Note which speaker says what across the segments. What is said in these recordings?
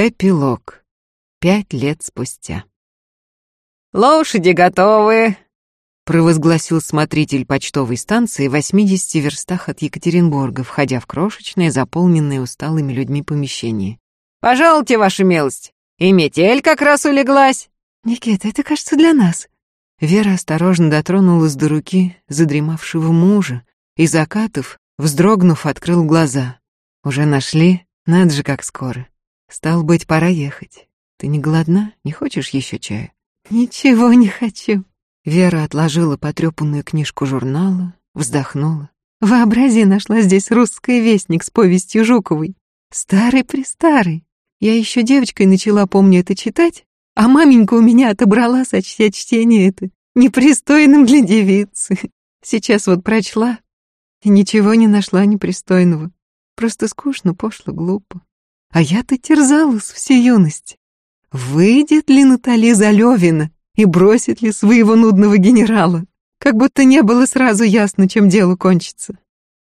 Speaker 1: Эпилог. Пять лет спустя.
Speaker 2: «Лошади готовы!»
Speaker 1: — провозгласил смотритель почтовой станции в 80 верстах от Екатеринбурга, входя в крошечное, заполненное усталыми людьми помещение.
Speaker 2: «Пожалуйте, ваша милость! И метель как раз улеглась!»
Speaker 1: «Никита, это, кажется, для нас». Вера осторожно дотронулась до руки задремавшего мужа, и Закатов, вздрогнув, открыл глаза. «Уже нашли? Надо же, как скоро!» Стал быть, пора ехать. Ты не голодна? Не хочешь еще чая?
Speaker 3: Ничего не хочу.
Speaker 1: Вера отложила потрепанную книжку журнала, вздохнула.
Speaker 3: Вообрази, нашла здесь русский вестник с повестью Жуковой. Старый-престарый. Я еще девочкой начала, помню, это читать, а маменька у меня отобрала, сочтя чтение это, непристойным для девицы. Сейчас вот прочла и ничего не нашла непристойного. Просто скучно, пошло, глупо. А я-то терзалась всю юность. Выйдет ли Натали Залевина и бросит ли своего нудного генерала? Как будто не было сразу ясно, чем дело кончится.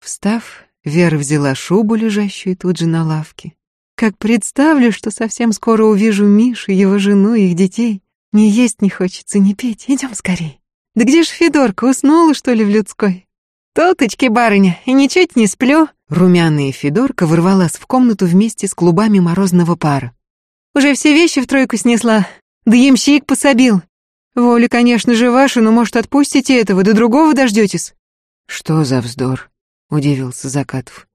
Speaker 1: Встав, Вера взяла шубу, лежащую тут же на лавке.
Speaker 3: Как представлю, что совсем скоро увижу Мишу, его жену, их детей. Ни есть не хочется, ни петь. Идем скорей. Да где ж Федорка, уснула, что ли, в людской? Тоточки, барыня, и ничуть не сплю.
Speaker 1: Румяная Федорка ворвалась в комнату вместе с клубами морозного пара.
Speaker 3: «Уже все вещи в тройку снесла. Да ямщик пособил. Воля, конечно же, ваша, но, может, отпустите этого, до другого дождетесь?»
Speaker 1: «Что за вздор?» — удивился Закатов.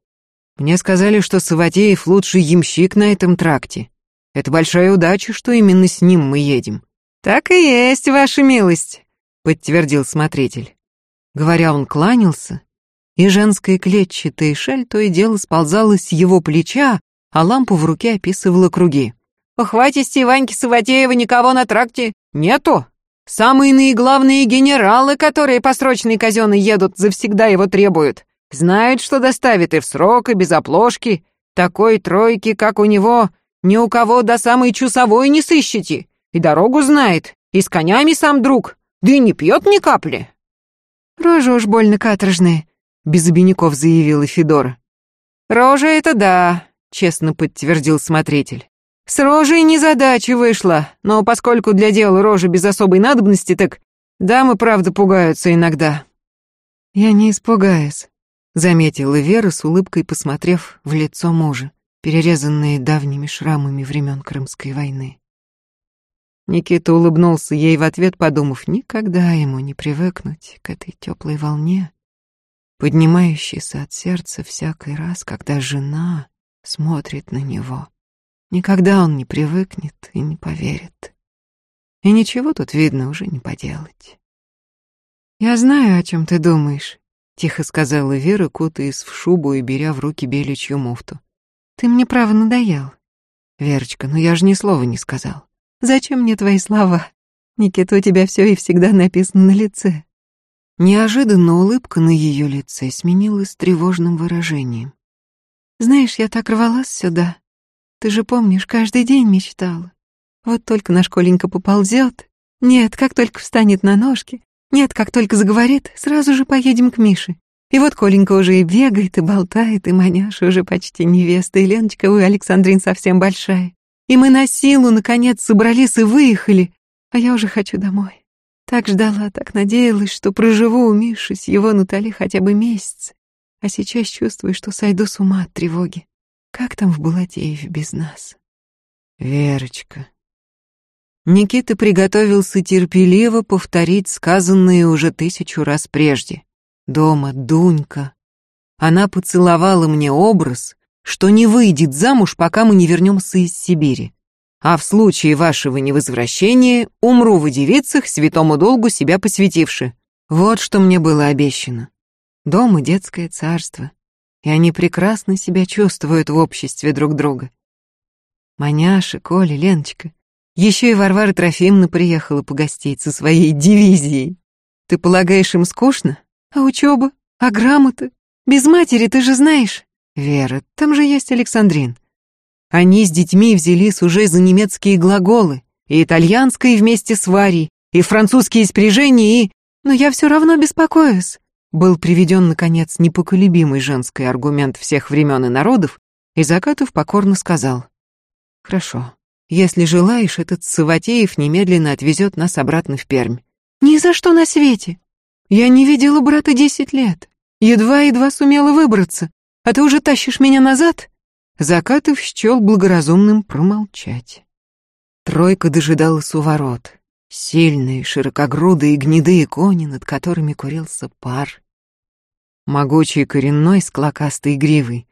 Speaker 1: «Мне сказали, что Саватеев лучший ямщик на этом тракте. Это большая удача, что именно с ним мы едем».
Speaker 3: «Так и есть, ваша милость», — подтвердил смотритель.
Speaker 1: Говоря, он кланялся, и женская клетчатая шаль то и дело сползала с его плеча, а лампу в руке описывала круги.
Speaker 2: «Похватисти Ваньки Саватеева никого на тракте нету. Самые наиглавные генералы, которые по срочной казенной едут, завсегда его требуют. Знают, что доставит и в срок, и без оплошки. Такой тройки, как у него, ни у кого до самой часовой не сыщете. И дорогу знает, и с конями сам друг, да и не пьет ни капли».
Speaker 3: «Рожа уж больно каторжная»,
Speaker 1: без обиняков заявила Федора.
Speaker 2: «Рожа это да», — честно подтвердил смотритель. «С рожей незадача вышла, но поскольку для дела рожа без особой надобности, так дамы, правда, пугаются иногда».
Speaker 1: «Я не испугаюсь», — заметила Вера с улыбкой, посмотрев в лицо мужа, перерезанное давними шрамами времен Крымской войны. Никита улыбнулся ей в ответ, подумав, никогда ему не привыкнуть к этой теплой волне, поднимающийся от сердца всякий раз, когда жена смотрит на него. Никогда он не привыкнет и не поверит. И ничего тут, видно, уже не поделать.
Speaker 3: «Я знаю, о чем ты думаешь», —
Speaker 1: тихо сказала Вера, кутаясь в шубу и беря в руки беличью муфту.
Speaker 3: «Ты мне право надоел».
Speaker 1: «Верочка, ну я же ни слова не сказал».
Speaker 3: «Зачем мне твои слова? Никита, у тебя все и всегда написано на лице.
Speaker 1: Неожиданно улыбка на ее лице сменилась тревожным выражением.
Speaker 3: «Знаешь, я так рвалась сюда. Ты же помнишь, каждый день мечтала. Вот только наш Коленька поползет. Нет, как только встанет на ножки. Нет, как только заговорит, сразу же поедем к Мише. И вот Коленька уже и бегает, и болтает, и маняша уже почти невеста, и Леночка, ой, Александрин совсем большая. И мы на силу, наконец, собрались и выехали, а я уже хочу домой. Так ждала, так надеялась, что проживу у Миши с его Натали хотя бы месяц. А сейчас чувствую, что сойду с ума от тревоги. Как там в Балатееве без нас?
Speaker 1: Верочка. Никита приготовился терпеливо повторить сказанное уже тысячу раз прежде. Дома Дунька. Она поцеловала мне образ, что не выйдет замуж, пока мы не вернемся из Сибири а в случае вашего невозвращения умру в девицах, святому долгу себя посвятивши. Вот что мне было обещано. Дом и детское царство, и они прекрасно себя чувствуют в обществе друг друга. Маняша, Коля, Леночка. Еще и Варвара Трофимовна приехала погостить со своей дивизией. Ты полагаешь, им скучно?
Speaker 3: А учеба? А грамота? Без матери, ты же знаешь.
Speaker 1: Вера, там же есть Александрин. Они с детьми взялись уже за немецкие глаголы, и итальянское вместе с Варей, и французские спряжения, и...
Speaker 3: Но я все равно беспокоюсь.
Speaker 1: Был приведен, наконец, непоколебимый женский аргумент всех времен и народов, и Закатов покорно сказал. Хорошо. Если желаешь, этот Саватеев немедленно отвезет нас обратно в Пермь.
Speaker 3: Ни за что на свете. Я не видела брата десять лет. Едва-едва сумела выбраться. А ты уже тащишь меня назад?
Speaker 1: Закатов счел благоразумным промолчать. Тройка дожидалась у ворот. Сильные, широкогрудые, гнедые кони, над которыми курился пар. Могучий коренной с клокастой гривой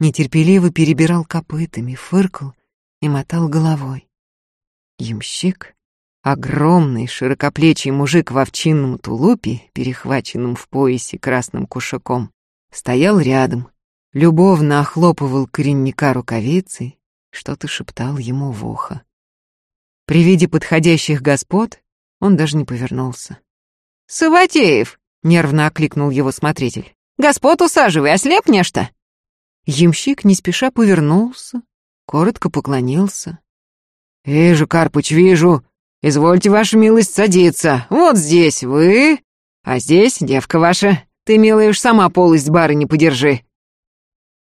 Speaker 1: нетерпеливо перебирал копытами, фыркал и мотал головой. Ямщик, огромный широкоплечий мужик в овчинном тулупе, перехваченном в поясе красным кушаком, стоял рядом, любовно охлопывал коренника рукавицей, что-то шептал ему в ухо. При виде подходящих господ он даже не повернулся.
Speaker 2: «Саватеев!» — нервно окликнул его смотритель. «Господ усаживай, ослеп нечто!»
Speaker 1: Ямщик не спеша повернулся, коротко поклонился.
Speaker 2: «Вижу, Карпыч, вижу. Извольте, ваша милость, садиться. Вот здесь вы, а здесь девка ваша. Ты, милая, уж сама полость барыни подержи».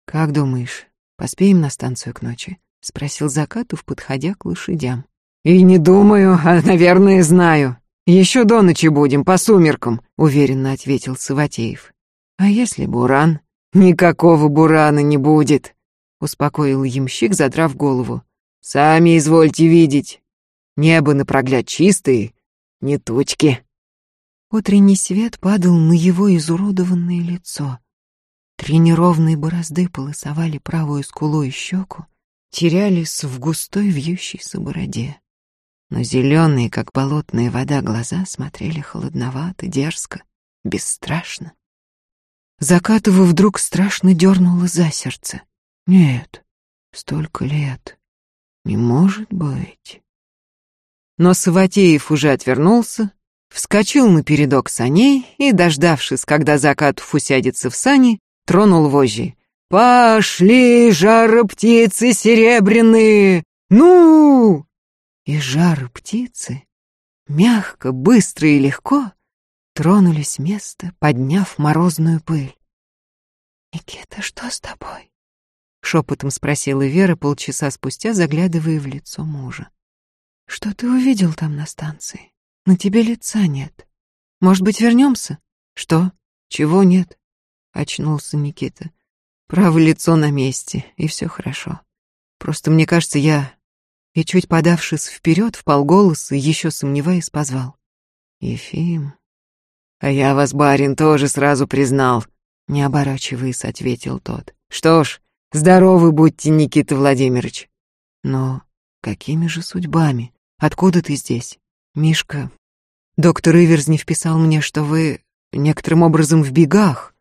Speaker 1: «Как думаешь, поспеем на станцию к ночи?» — спросил Закатов, подходя к лошадям.
Speaker 2: «И не думаю, а, наверное, знаю. Еще до ночи будем, по сумеркам», — уверенно ответил Саватеев. «А если буран?» «Никакого бурана не будет», — успокоил ямщик, задрав голову. «Сами извольте видеть. Небо напрогляд чистые, не тучки».
Speaker 1: Утренний свет падал на его изуродованное лицо. Три неровные борозды полосовали правую скулу и щеку, терялись в густой вьющейся бороде. Но зеленые, как болотная вода, глаза смотрели холодновато, дерзко, бесстрашно. Закатова вдруг страшно дернула за сердце. Нет, столько лет. Не может быть. Но Саватеев уже отвернулся, вскочил на передок саней и, дождавшись, когда Закатов усядется в сани, тронул вожжи. «Пошли, жары-птицы серебряные! Ну!» И жары-птицы, мягко, быстро и легко, тронулись с места, подняв морозную пыль.
Speaker 3: «Никита, что с тобой?»
Speaker 1: — шепотом спросила Вера полчаса спустя, заглядывая в лицо мужа.
Speaker 3: «Что ты увидел там на станции? На тебе лица нет. Может быть, вернемся?»
Speaker 1: «Что? Чего нет?» — очнулся Никита. «Право лицо на месте, и все хорошо. Просто мне кажется, я...» И чуть подавшись вперед, в полголоса, еще сомневаясь, позвал. «Ефим...»
Speaker 2: «А я вас, барин, тоже сразу признал», —
Speaker 1: не оборачиваясь, ответил тот.
Speaker 2: «Что ж, здоровы будьте, Никита Владимирович».
Speaker 1: «Но какими же судьбами? Откуда ты здесь? Мишка, доктор Иверс не вписал мне, что вы некоторым образом в бегах».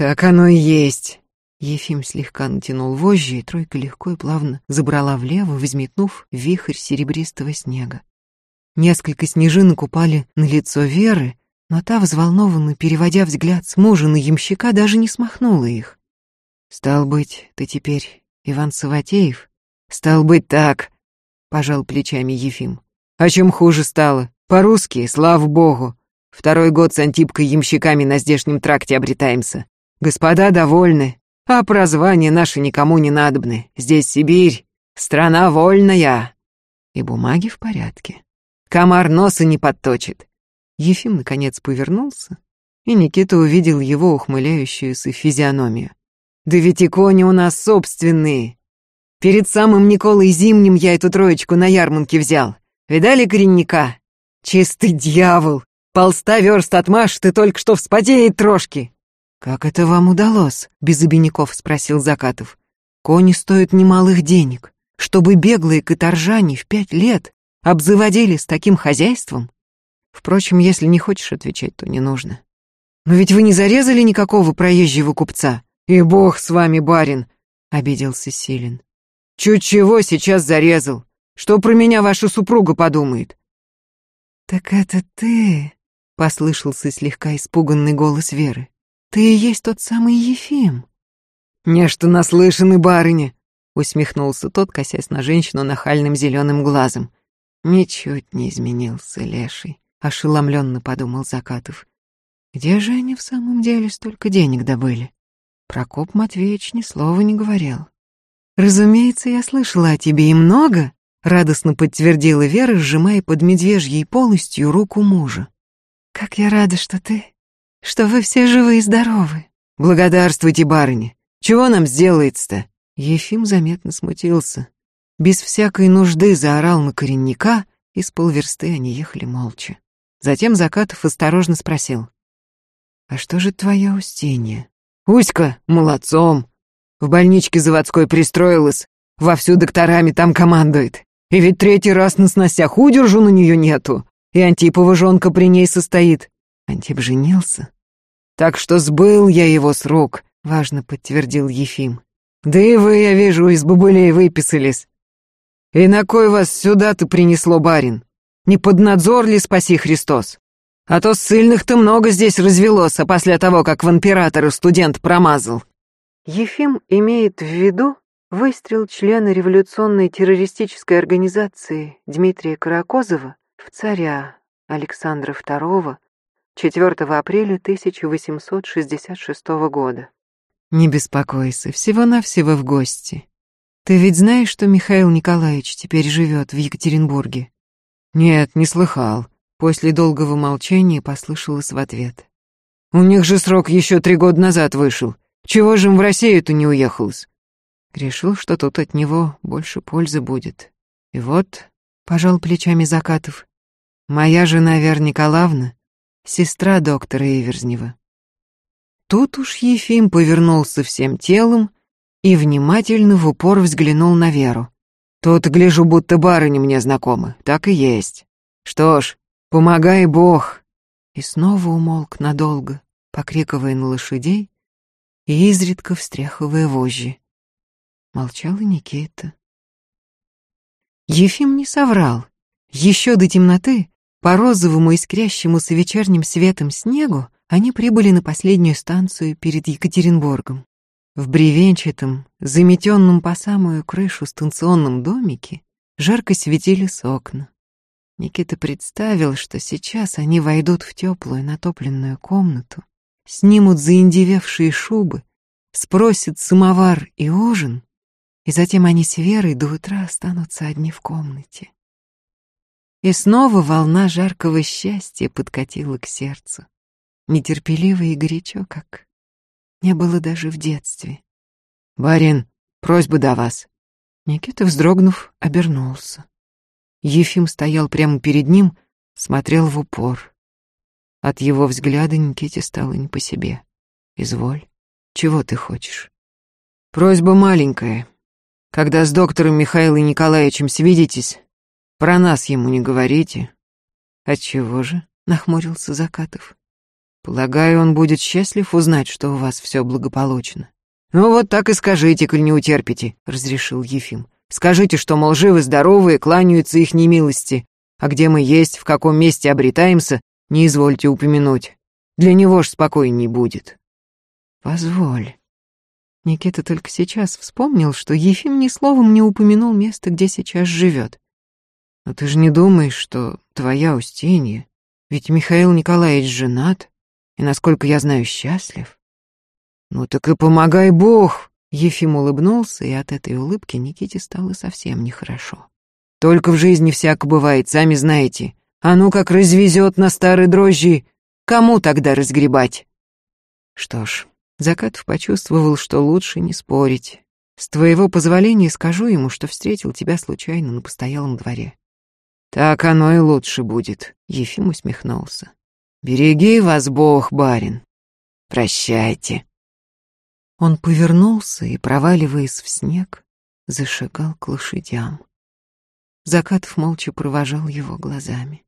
Speaker 2: «Так оно и есть».
Speaker 1: Ефим слегка натянул вожжи, и тройка легко и плавно забрала влево, взметнув вихрь серебристого снега. Несколько снежинок упали на лицо Веры, но та, взволнованно переводя взгляд с мужа на ямщика, даже не смахнула их. «Стал быть, ты теперь Иван Саватеев?»
Speaker 2: «Стал быть, так», — пожал плечами Ефим. «А чем хуже стало? По-русски, слава богу. Второй год с Антипкой ямщиками на здешнем тракте обретаемся. Господа довольны, а прозвания наши никому не надобны. Здесь Сибирь, страна вольная.
Speaker 1: И бумаги в порядке.
Speaker 2: Комар носа не подточит.
Speaker 1: Ефим наконец повернулся, и Никита увидел его ухмыляющуюся физиономию.
Speaker 2: «Да ведь и кони у нас собственные. Перед самым Николой Зимним я эту троечку на ярмарке взял. Видали коренника? Чистый дьявол! Полста верст отмашет и только что вспотеет трошки!»
Speaker 1: «Как это вам удалось?» — без обиняков спросил Закатов. «Кони стоят немалых денег. Чтобы беглые каторжане в пять лет обзаводились таким хозяйством, Впрочем, если не хочешь отвечать, то не нужно.
Speaker 2: Но ведь вы не зарезали никакого проезжего купца. И бог с вами, барин, обиделся Силин. Чуть чего сейчас зарезал. Что про меня ваша супруга подумает?
Speaker 3: Так это ты, послышался слегка испуганный голос Веры. Ты и есть тот самый Ефим.
Speaker 2: Нечто наслышаны, барыня, усмехнулся тот, косясь на женщину нахальным зеленым глазом.
Speaker 1: Ничуть не изменился леший ошеломленно подумал Закатов. Где же они в самом деле столько денег добыли? Прокоп Матвеевич ни слова не говорил. Разумеется, я слышала о тебе и много, радостно подтвердила Вера, сжимая под медвежьей полостью руку мужа.
Speaker 3: Как я рада, что ты, что вы все живы и здоровы.
Speaker 2: Благодарствуйте, барыня. Чего нам сделается-то?
Speaker 1: Ефим заметно смутился. Без всякой нужды заорал на коренника, и с полверсты они ехали молча. Затем Закатов осторожно спросил. «А что же твоя Устинья?»
Speaker 2: «Уська, молодцом. В больничке заводской пристроилась, вовсю докторами там командует. И ведь третий раз на сносях удержу на нее нету. И Антипова жонка при ней состоит.
Speaker 1: Антип женился.
Speaker 2: Так что сбыл я его с рук,
Speaker 1: важно подтвердил Ефим.
Speaker 2: Да и вы, я вижу, из бабулей выписались. И на кой вас сюда-то принесло, барин? Не под надзор ли спаси Христос? А то ссыльных-то много здесь развелось, а после того, как в императора студент промазал.
Speaker 1: Ефим имеет в виду выстрел члена революционной террористической организации Дмитрия Каракозова в царя Александра II 4 апреля 1866 года. Не беспокойся, всего-навсего в гости. Ты ведь знаешь, что Михаил Николаевич теперь живет в Екатеринбурге?
Speaker 2: Нет, не слыхал.
Speaker 1: После долгого молчания послышалось в ответ.
Speaker 2: У них же срок еще три года назад вышел. Чего же им в Россию-то не уехалось?
Speaker 1: Решил, что тут от него больше пользы будет. И вот, пожал плечами Закатов, моя жена Вера Николаевна, сестра доктора Иверзнева. Тут уж Ефим повернулся всем телом и внимательно в упор взглянул на Веру.
Speaker 2: Тут гляжу, будто барыня мне знакома. Так и есть. Что ж, Помогай Бог!»
Speaker 1: И снова умолк надолго, покрикивая на лошадей и изредка встряхивая вожжи. Молчал и Никита. Ефим не соврал. Еще до темноты, по розовому искрящемуся вечерним светом снегу, они прибыли на последнюю станцию перед Екатеринбургом. В бревенчатом, заметенном по самую крышу станционном домике жарко светились окна. Никита представил, что сейчас они войдут в теплую натопленную комнату, снимут заиндевевшие шубы, спросят самовар и ужин, и затем они с Верой до утра останутся одни в комнате. И снова волна жаркого счастья подкатила к сердцу, нетерпеливо и горячо, как не было даже в детстве.
Speaker 2: «Барин, просьба до вас».
Speaker 1: Никита, вздрогнув, обернулся. Ефим стоял прямо перед ним, смотрел в упор. От его взгляда Никите стало не по себе. «Изволь, чего ты хочешь?»
Speaker 2: «Просьба маленькая. Когда с доктором Михаилом Николаевичем свидитесь, про нас ему не говорите».
Speaker 1: «Отчего же?» — нахмурился Закатов.
Speaker 2: «Полагаю, он будет счастлив узнать, что у вас все благополучно». «Ну вот так и скажите, коль не утерпите», — разрешил Ефим. Скажите, что, мол, живы-здоровы, кланяются их немилости, а где мы есть, в каком месте обретаемся, не извольте упомянуть. Для него ж спокойней будет».
Speaker 1: «Позволь». Никита только сейчас вспомнил, что Ефим ни словом не упомянул место, где сейчас живет. «Но ты же не думаешь, что твоя Устинья, ведь Михаил Николаевич женат, и, насколько я знаю, счастлив?»
Speaker 2: «Ну так и помогай Бог!»
Speaker 1: Ефим улыбнулся, и от этой улыбки Никите стало совсем нехорошо.
Speaker 2: «Только в жизни всяко бывает, сами знаете. А ну как развезет на старые дрожжи, кому тогда разгребать?»
Speaker 1: Что ж, Закатов почувствовал, что лучше не спорить. С твоего позволения скажу ему, что встретил тебя случайно на постоялом дворе.
Speaker 2: Так оно и лучше будет, Ефим усмехнулся. Береги вас Бог, барин. Прощайте.
Speaker 1: Он повернулся и, проваливаясь в снег, зашагал к лошадям. Закатов молча провожал его глазами.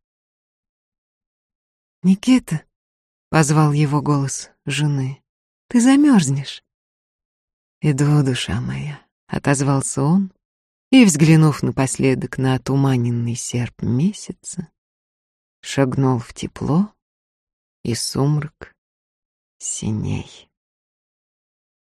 Speaker 1: «Никита!» — позвал его голос жены. «Ты замерзнешь!» «Иду, душа моя!» — отозвался он и, взглянув напоследок на отуманенный серп месяца, шагнул в тепло и сумрак синей.